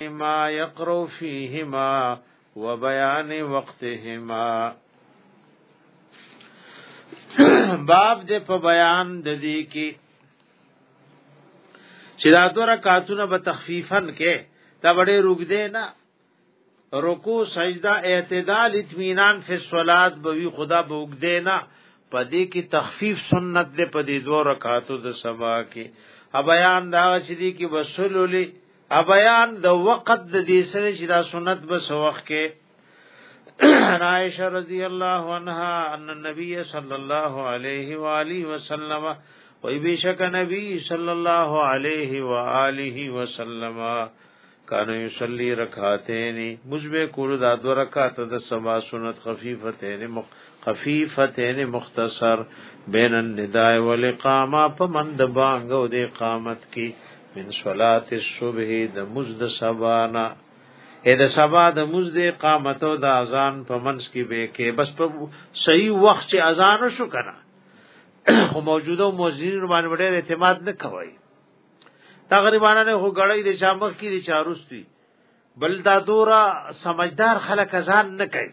ما يقرو فيهما وبيان وقتهما باب دې په بیان د دې کې چې دا دوه رکعاتونه به تخفیفن کې دا وړې رک دې نه رکوع سجده اعتدال اطمینان فی الصلات به وی خدا به وګ دې نه پدې کې تخفیف سنت دې پدې دوه رکعاتو د سبا کې ا بیان دا چې دې کې وصول ولې ا بیان د وقت د دې سره چې دا سنت به سوخت کې عائشہ رضی اللہ عنہا ان النبی صلی اللہ علیہ والہ وسلم وی بیشک نبی صلی اللہ علیہ والہ وسلم کانو یصلی رکعتین مجبه کول دا دو رکعات د سبا سنت خفیفتین مخ خفیفتین مختصر بین النداء والاقامه په مند بانګ او د اقامت کی من صلات الصبح د مزد سبانا اې د سبا د مزد قامت او د اذان په منځ کې به کې بس په صحیح وخت چې اذان شو کنه خو موجوده مؤذنین باندې ډېر اعتماد نه کوي تقریبا نه هو غړې د شامخ کې د چاروستي بل دا دورا سمجدار خلک اذان نه کوي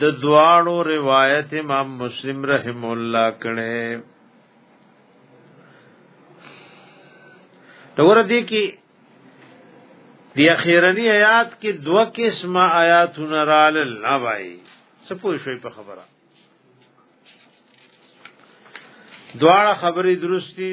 د دواړو روایت امام مسلم رحم الله کړي دور دي کې د اخیرنی آیات کې دوه قسمه آیاتونه رال نه وای څه پوه شوي په خبره دواړه خبرې درستی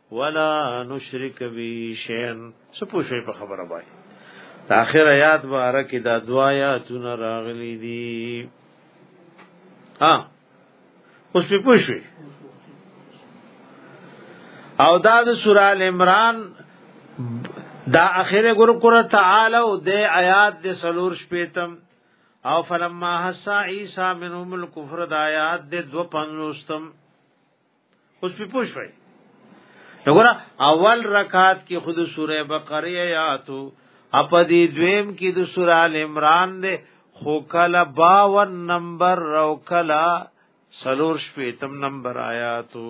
ولا نشرک به شیئا سپو شی په خبره وای د اخر آیات باره کې دا دوا آیاتونه راغلي دي ها اوس په پوښوي او دا د سورہ ال عمران دا اخره ګور کور تعالی او د آیات د سلور شپیتم او فلما حسا عیسی منهم الكفر د آیات د دو پنځوستم اوس په پوه شوي وګوره اول رکعات کې خود سوره بقره آیاتو اپ دې دویم کې د سوره ال عمران دې خو کلا 52 نمبر او کلا سلور شپیتم نمبر آیاتو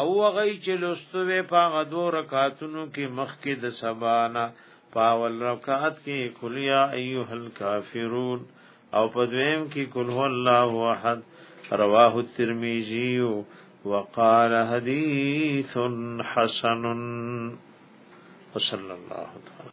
او غي چې لستوي په غدو رکعاتونو کې مخ کې د سبانا پاول رکعات کې کلیا ایه الکافرون او په دویم کې کل هو الله احد رواه الترمذی وقال حدیث حسن وصلی الله تعالی